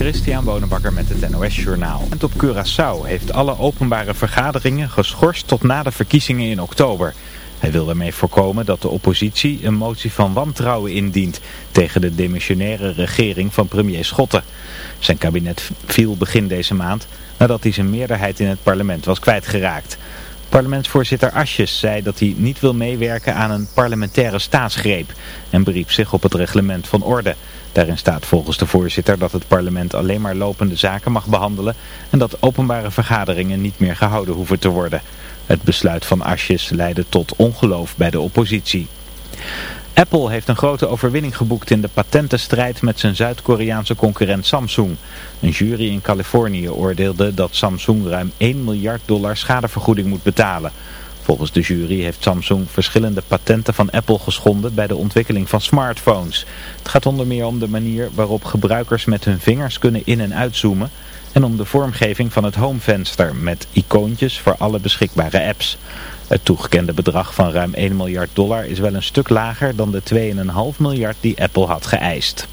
Christian Bonenbakker met het NOS Journaal. Het op Curaçao heeft alle openbare vergaderingen geschorst tot na de verkiezingen in oktober. Hij wil daarmee voorkomen dat de oppositie een motie van wantrouwen indient tegen de demissionaire regering van premier Schotten. Zijn kabinet viel begin deze maand nadat hij zijn meerderheid in het parlement was kwijtgeraakt. Parlementsvoorzitter Asjes zei dat hij niet wil meewerken aan een parlementaire staatsgreep en beriep zich op het reglement van orde. Daarin staat volgens de voorzitter dat het parlement alleen maar lopende zaken mag behandelen en dat openbare vergaderingen niet meer gehouden hoeven te worden. Het besluit van Asjes leidde tot ongeloof bij de oppositie. Apple heeft een grote overwinning geboekt in de patentenstrijd met zijn Zuid-Koreaanse concurrent Samsung. Een jury in Californië oordeelde dat Samsung ruim 1 miljard dollar schadevergoeding moet betalen. Volgens de jury heeft Samsung verschillende patenten van Apple geschonden bij de ontwikkeling van smartphones. Het gaat onder meer om de manier waarop gebruikers met hun vingers kunnen in- en uitzoomen en om de vormgeving van het homevenster met icoontjes voor alle beschikbare apps. Het toegekende bedrag van ruim 1 miljard dollar is wel een stuk lager dan de 2,5 miljard die Apple had geëist.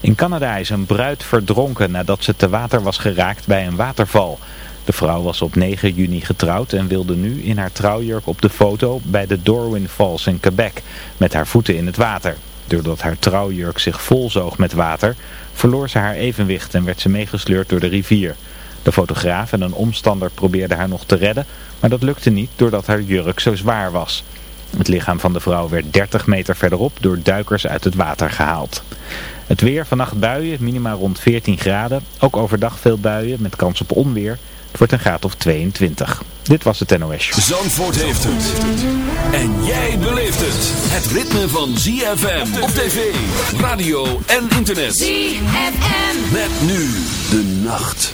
In Canada is een bruid verdronken nadat ze te water was geraakt bij een waterval. De vrouw was op 9 juni getrouwd en wilde nu in haar trouwjurk op de foto bij de Darwin Falls in Quebec met haar voeten in het water. Doordat haar trouwjurk zich volzoog met water, verloor ze haar evenwicht en werd ze meegesleurd door de rivier. De fotograaf en een omstander probeerden haar nog te redden, maar dat lukte niet doordat haar jurk zo zwaar was. Het lichaam van de vrouw werd 30 meter verderop door duikers uit het water gehaald. Het weer, vannacht buien, minima rond 14 graden. Ook overdag veel buien met kans op onweer. Het wordt een graad of 22. Dit was het NOS. Zandvoort heeft het. En jij beleeft het. Het ritme van ZFM op tv, radio en internet. ZFM. Met nu de nacht.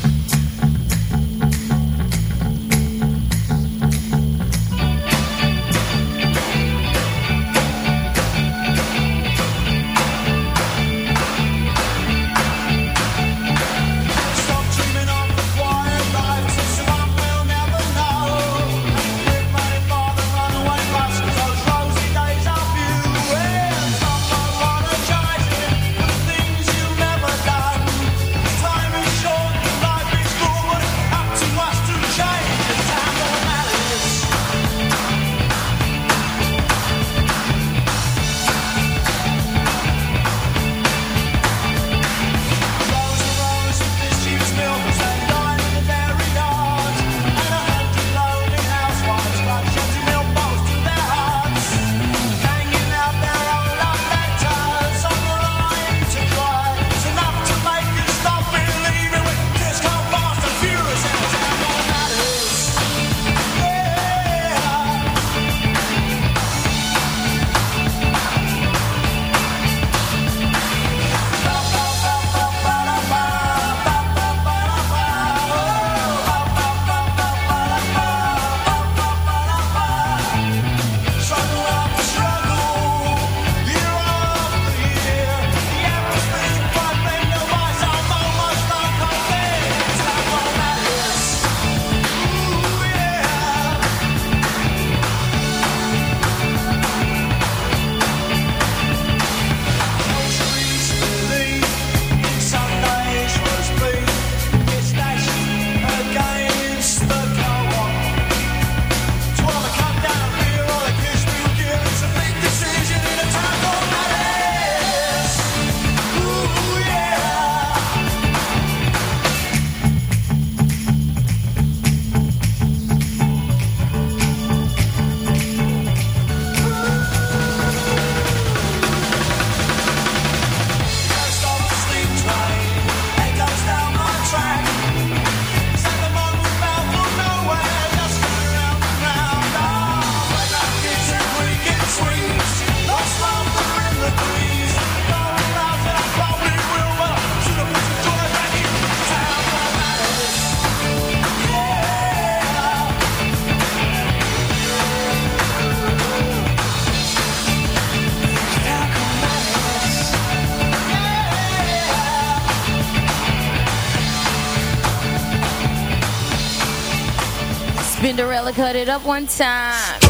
One time.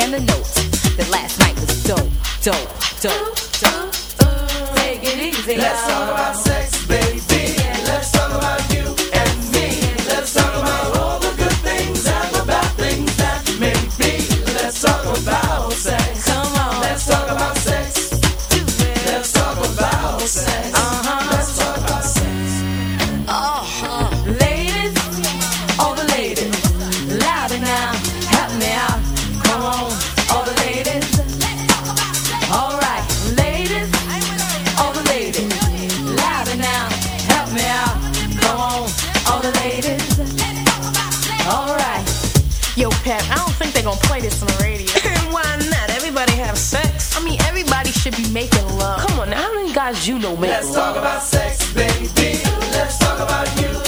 and the note. That last night was dope, dope, ladies. All right. Yo, Pep, I don't think they're gonna play this on the radio. Why not? Everybody have sex. I mean, everybody should be making love. Come on, now, how many guys you know make Let's love? talk about sex, baby. Let's talk about you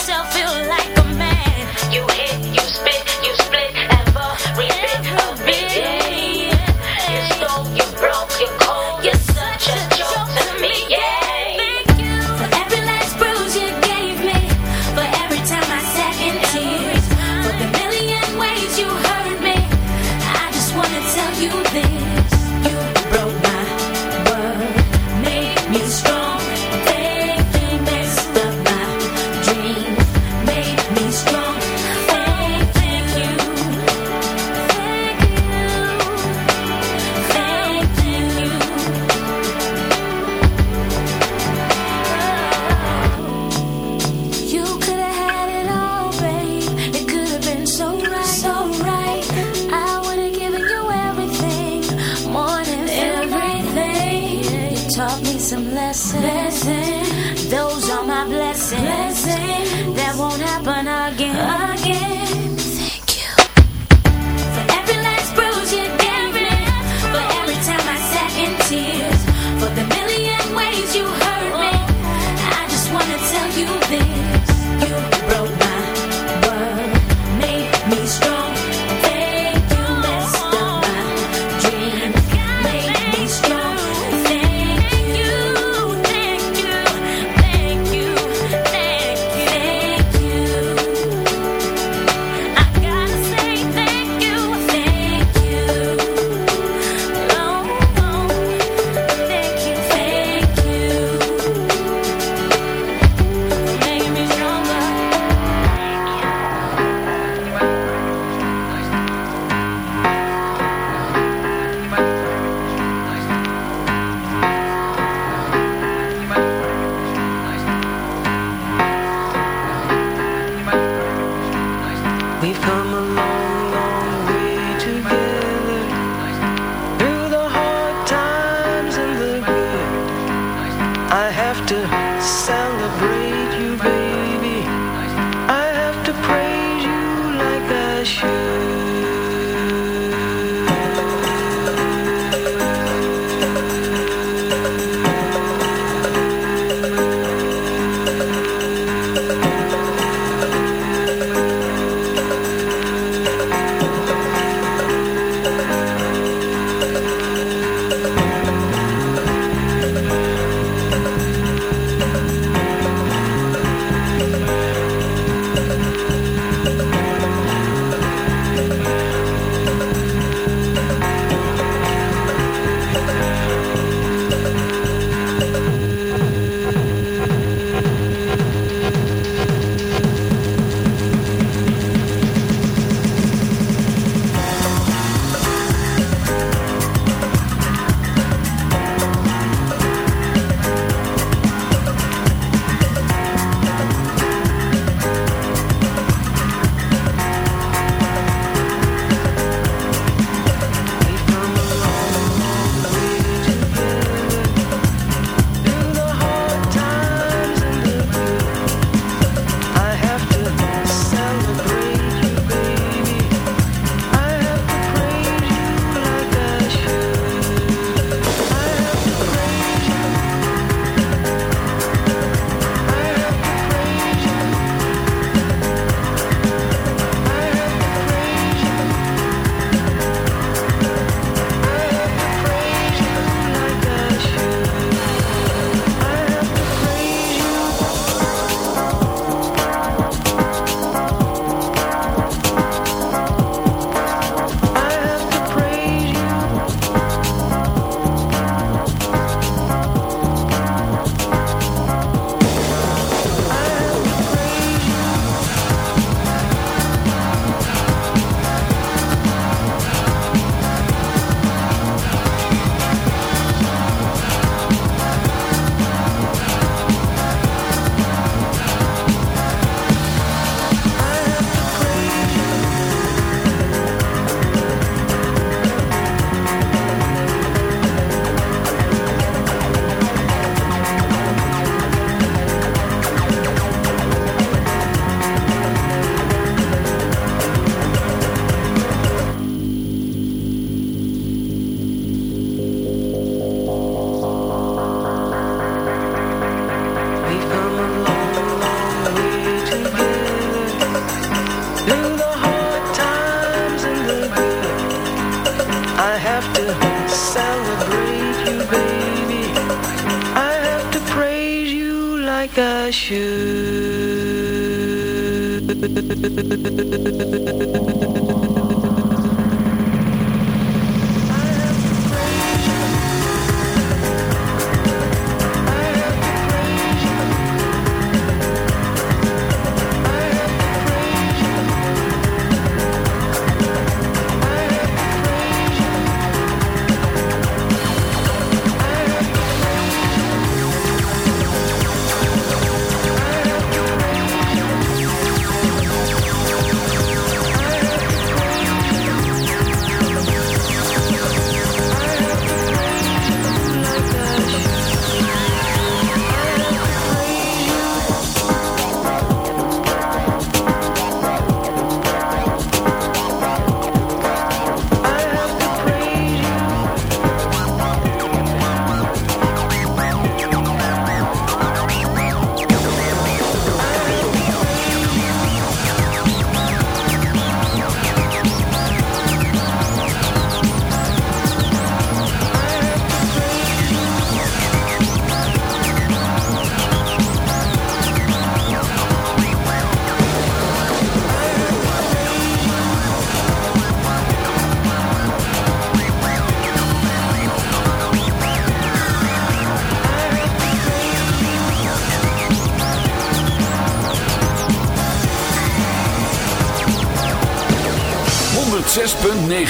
yourself feel like a man. You hit, you spit, you split.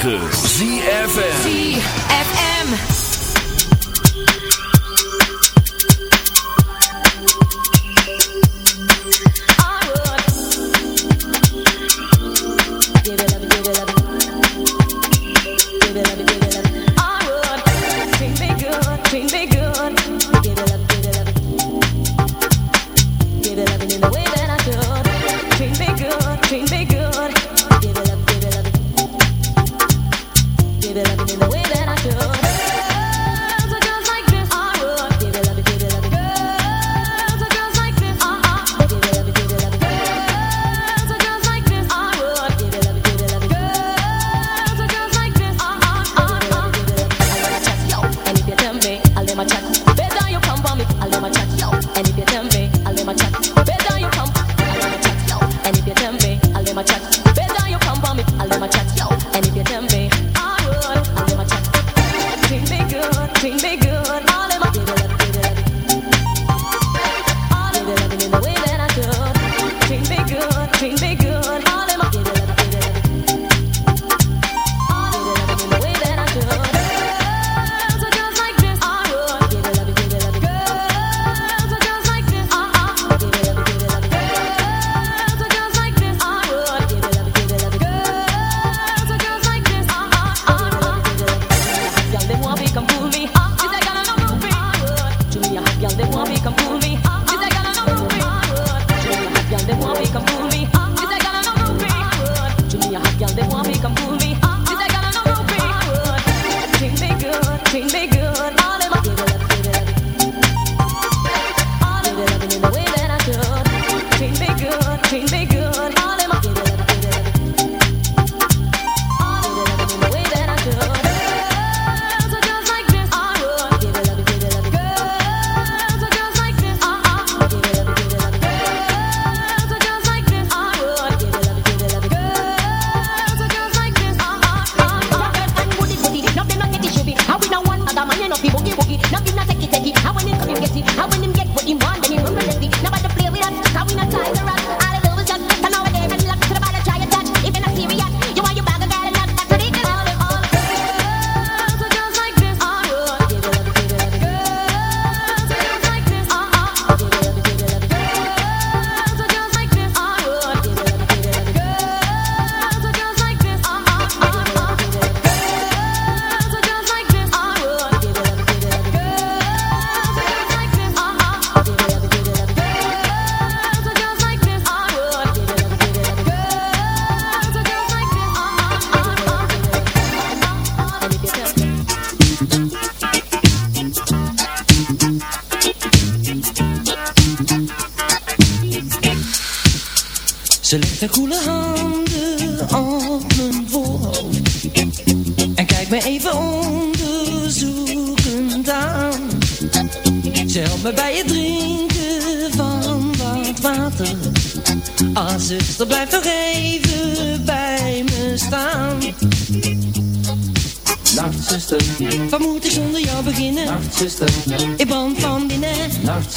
ZFM.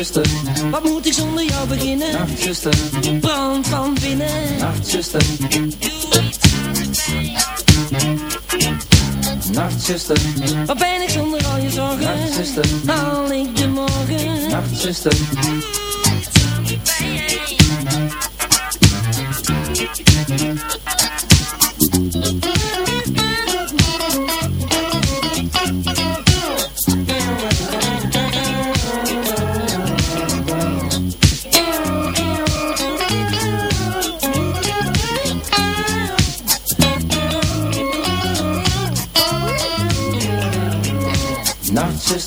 Nachtzuster, wat moet ik zonder jou beginnen? Nachtzuster, brand van binnen. Nacht, zuster. Nacht, wat ben ik zonder al je zorgen? Nachtzuster, haal ik de morgen? Nachtzuster,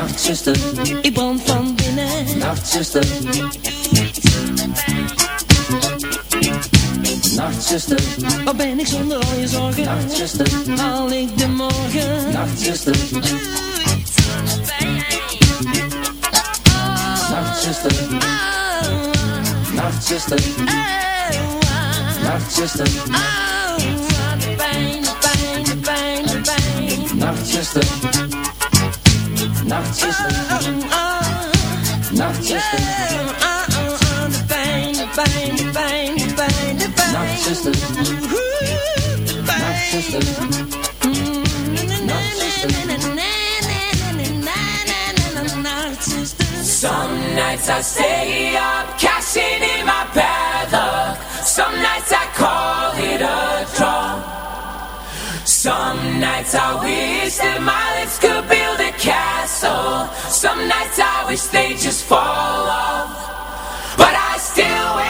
Nachtzuster, ik brand van binnen. Nachtzuster. Nachtzuster, waar ben ik zonder al je zorgen? Nachtzuster. sister. My sister. Some nights I stay up, cashing in my bad luck. Some nights I call it a draw. Some nights I wish that my lips could build a castle. Some nights I wish they just fall off. But I still wait.